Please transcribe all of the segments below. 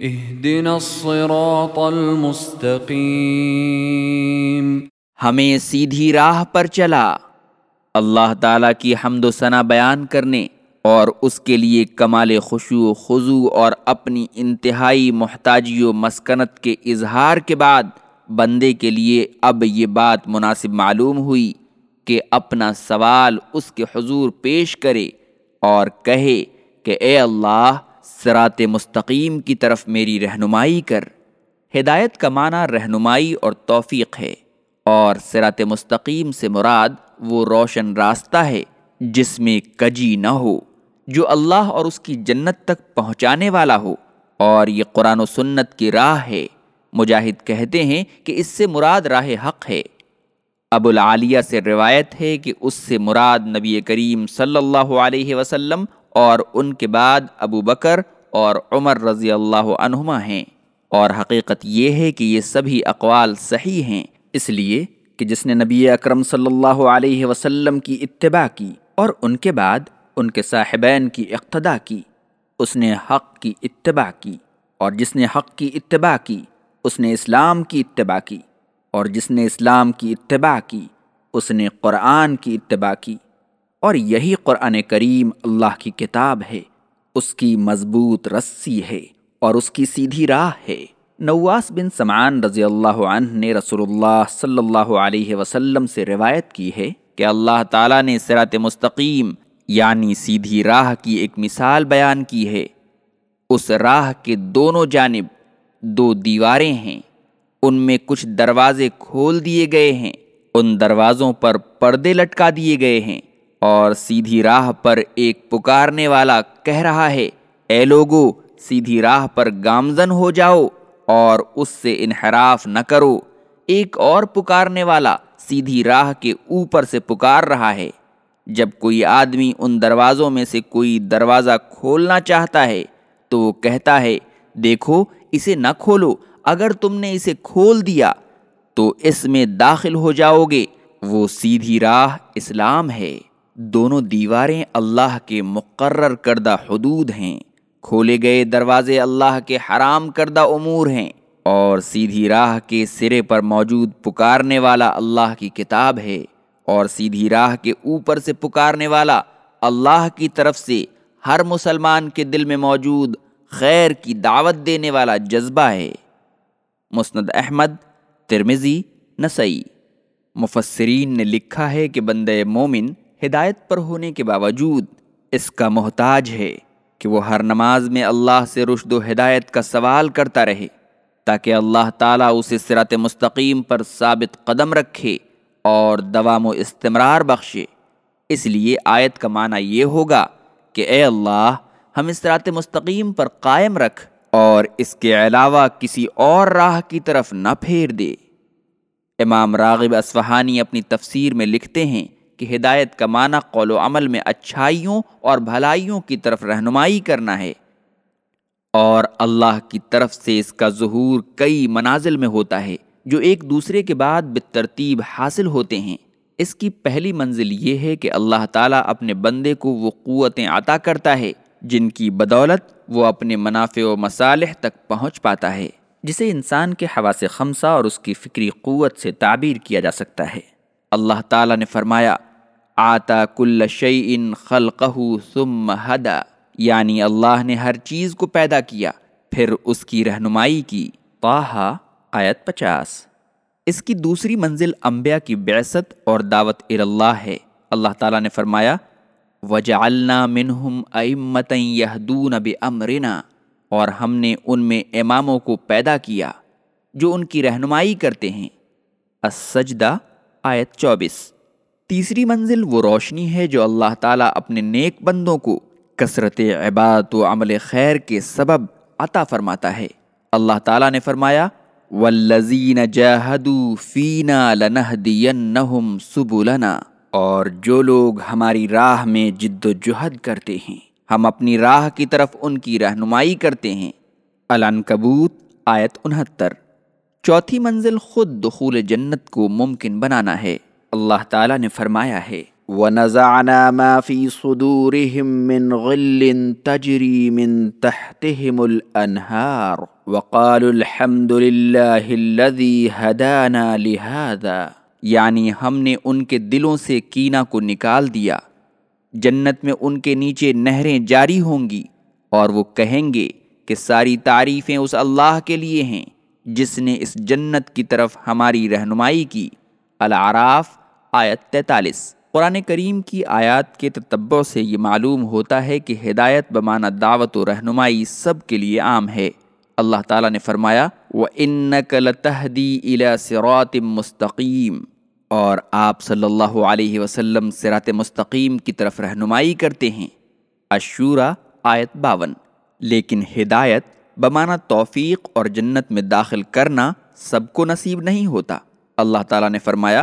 اهدنا الصراط المستقیم ہمیں سیدھی راہ پر چلا۔ اللہ تعالیٰ کی حمد و ثنا بیان کرنے اور اس کے لیے کمال خوشو خضو اور اپنی انتہائی محتاجی و مسکنت کے اظہار کے بعد بندے کے لیے اب یہ بات مناسب معلوم ہوئی کہ اپنا سوال اس کے حضور پیش کرے اور کہے کہ اے اللہ سرات مستقیم کی طرف میری رہنمائی کر۔ ہدایت کا معنی رہنمائی اور توفیق ہے، اور سرات مستقیم سے مراد وہ روشن راستہ ہے جس میں کجی نہ ہو، جو اللہ اور اس کی جنت تک پہنچانے والا ہو۔ اور یہ قرآن و سنت کی راہ ہے۔ مجاہد کہتے ہیں کہ اس سے مراد راہ حق ہے۔ ابو العالیہ سے روایت ہے کہ اس سے مراد نبی کریم صلی اللہ علیہ وسلم اور ان کے بعد ابو بکر اور عمر رضی اللہ عنہما ہیں۔ اور حقیقت یہ ہے کہ یہ سبھی اقوال صحیح ہیں، اس لیے کہ جس نے نبی اکرم صلی اللہ علیہ وسلم کی اتباع کی اور ان کے بعد ان کے صاحبین کی اقتدا کی، اس نے حق کی اتباع کی۔ اور جس نے حق کی اتباع کی، اس نے اسلام کی اتباع کی۔ اور جس نے اسلام کی اتباع کی، اس نے قرآن کی اتباع کی۔ اور یہی قرآن کریم اللہ کی کتاب ہے، اس کی مضبوط رسی ہے اور اس کی سیدھی راہ ہے۔ نواس بن سمان رضی اللہ عنہ نے رسول اللہ صلی اللہ علیہ وسلم سے روایت کی ہے کہ اللہ تعالیٰ نے سرات مستقیم یعنی سیدھی راہ کی ایک مثال بیان کی ہے۔ اس راہ کے دونوں جانب دو دیواریں ہیں، ان میں کچھ دروازے کھول دیے گئے ہیں، ان دروازوں پر پردے لٹکا دیے گئے ہیں۔ اور سیدھی راہ پر ایک پکارنے والا کہہ رہا ہے، اے لوگو، سیدھی راہ پر گامزن ہو جاؤ اور اس سے انحراف نہ کرو۔ ایک اور پکارنے والا سیدھی راہ کے اوپر سے پکار رہا ہے۔ جب کوئی آدمی ان دروازوں میں سے کوئی دروازہ کھولنا چاہتا ہے، تو وہ کہتا ہے، دیکھو، اسے نہ کھولو۔ اگر تم نے اسے کھول دیا، تو اس میں داخل ہو جاؤ گے۔ وہ سیدھی راہ اسلام ہے۔ دونوں دیواریں اللہ کے مقرر کردہ حدود ہیں۔ کھولے گئے دروازے اللہ کے حرام کردہ امور ہیں۔ اور سیدھی راہ کے سرے پر موجود پکارنے والا اللہ کی کتاب ہے۔ اور سیدھی راہ کے اوپر سے پکارنے والا اللہ کی طرف سے ہر مسلمان کے دل میں موجود خیر کی دعوت دینے والا جذبہ ہے۔ مسند احمد ترمزی نسئی مفسرین نے لکھا ہے کہ بندے مومن ہدایت پر ہونے کے باوجود اس کا محتاج ہے کہ وہ ہر نماز میں اللہ سے رشد و ہدایت کا سوال کرتا رہے تاکہ اللہ تعالیٰ اسے سرات مستقیم پر ثابت قدم رکھے اور دوام و استمرار بخشے۔ اس لیے آیت کا معنی یہ ہوگا کہ اے اللہ، ہم اس سرات مستقیم پر قائم رکھ اور اس کے علاوہ کسی اور راہ کی طرف نہ پھیر دے۔ امام راغب اسفہانی اپنی تفسیر میں لکھتے ہیں کہ ہدایت کا معنی قول و عمل میں اچھائیوں اور بھلائیوں کی طرف رہنمائی کرنا ہے۔ اور اللہ کی طرف سے اس کا ظہور کئی منازل میں ہوتا ہے جو ایک دوسرے کے بعد بترتیب حاصل ہوتے ہیں۔ اس کی پہلی منزل یہ ہے کہ اللہ تعالیٰ اپنے بندے کو وہ قوتیں عطا کرتا ہے، جن کی بدولت وہ اپنے منافع و مصالح تک پہنچ پاتا ہے، جسے انسان کے حواس خمسہ اور اس کی فکری قوت سے تعبیر کیا جا سکتا ہے۔ اللہ تعالیٰ نے فرمایا آتا کل شعین خلقہ ثم ہدا یعنی اللہ نے ہر چیز کو پیدا کیا، پھر اس کی رہنمائی کی۔ پاہا آیت پچاس۔ اس کی دوسری منزل انبیاء کی بعثت اور دعوت اللہ ہے۔ اللہ تعالیٰ نے فرمایا، وجعلنا منہم امتن یہدون بامرنا اور ہم نے ان میں اماموں کو پیدا کیا، جو ان کی رہنمائی کرتے ہیں۔ السجدہ، آیت چوبیس۔ تیسری منزل وہ روشنی ہے جو اللہ تعالیٰ اپنے نیک بندوں کو کثرت عبادت و عمل خیر کے سبب عطا فرماتا ہے۔ اللہ تعالیٰ نے فرمایا والذین جاہدوا فینا لنہدینہم سبلنا۔ اور جو لوگ ہماری راہ میں جد و جہد کرتے ہیں، ہم اپنی راہ کی طرف ان کی رہنمائی کرتے ہیں۔ العنکبوت، آیت انہتر۔ چوتھی منزل خود دخول جنت کو ممکن بنانا ہے۔ اللہ تعالیٰ نے فرمایا ہے، ونزعنا ما في صدورهم من غل تجري من تحتهم الأنهار وقالوا الحمد لله الذي هدانا لهذا۔ یعنی ہم نے ان کے دلوں سے کینہ کو نکال دیا۔ جنت میں ان کے نیچے نہریں جاری ہوں گی اور وہ کہیں گے کہ ساری تعریفیں اس اللہ کے لیے ہیں، جس نے اس جنت کی طرف ہماری رہنمائی کی۔ العراف آیت تینتالیس۔ قرآن کریم کی آیات کے تتبع سے یہ معلوم ہوتا ہے کہ ہدایت بمانہ دعوت و رہنمائی سب کے لیے عام ہے۔ اللہ تعالیٰ نے فرمایا وہ ان تحدی سرات مستقیم اور آپ صلی اللہ علیہ وسلم سرات مستقیم کی طرف رہنمائی کرتے ہیں۔ اشورا آیت باون۔ لیکن ہدایت بمانہ توفیق اور جنت میں داخل کرنا سب کو نصیب نہیں ہوتا۔ اللہ تعالیٰ نے فرمایا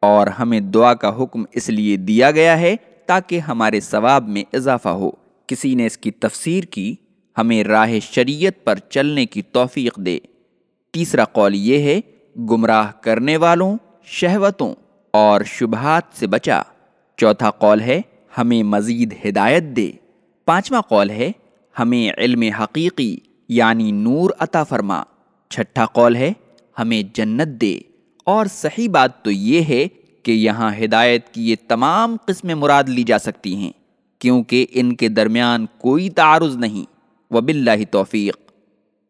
اور ہمیں دعا کا حکم اس لیے دیا گیا ہے تاکہ ہمارے ثواب میں اضافہ ہو۔ کسی نے اس کی تفسیر کی، ہمیں راہ شریعت پر چلنے کی توفیق دے۔ تیسرا قول یہ ہے، گمراہ کرنے والوں، شہوتوں اور شبہات سے بچا۔ چوتھا قول ہے، ہمیں مزید ہدایت دے۔ پانچواں قول ہے، ہمیں علم حقیقی یعنی نور عطا فرما۔ چھٹا قول ہے، ہمیں جنت دے۔ اور صحیح بات تو یہ ہے کہ یہاں ہدایت کی یہ تمام قسمیں مراد لی جا سکتی ہیں، کیونکہ ان کے درمیان کوئی تعارض نہیں۔ وباللہ توفیق۔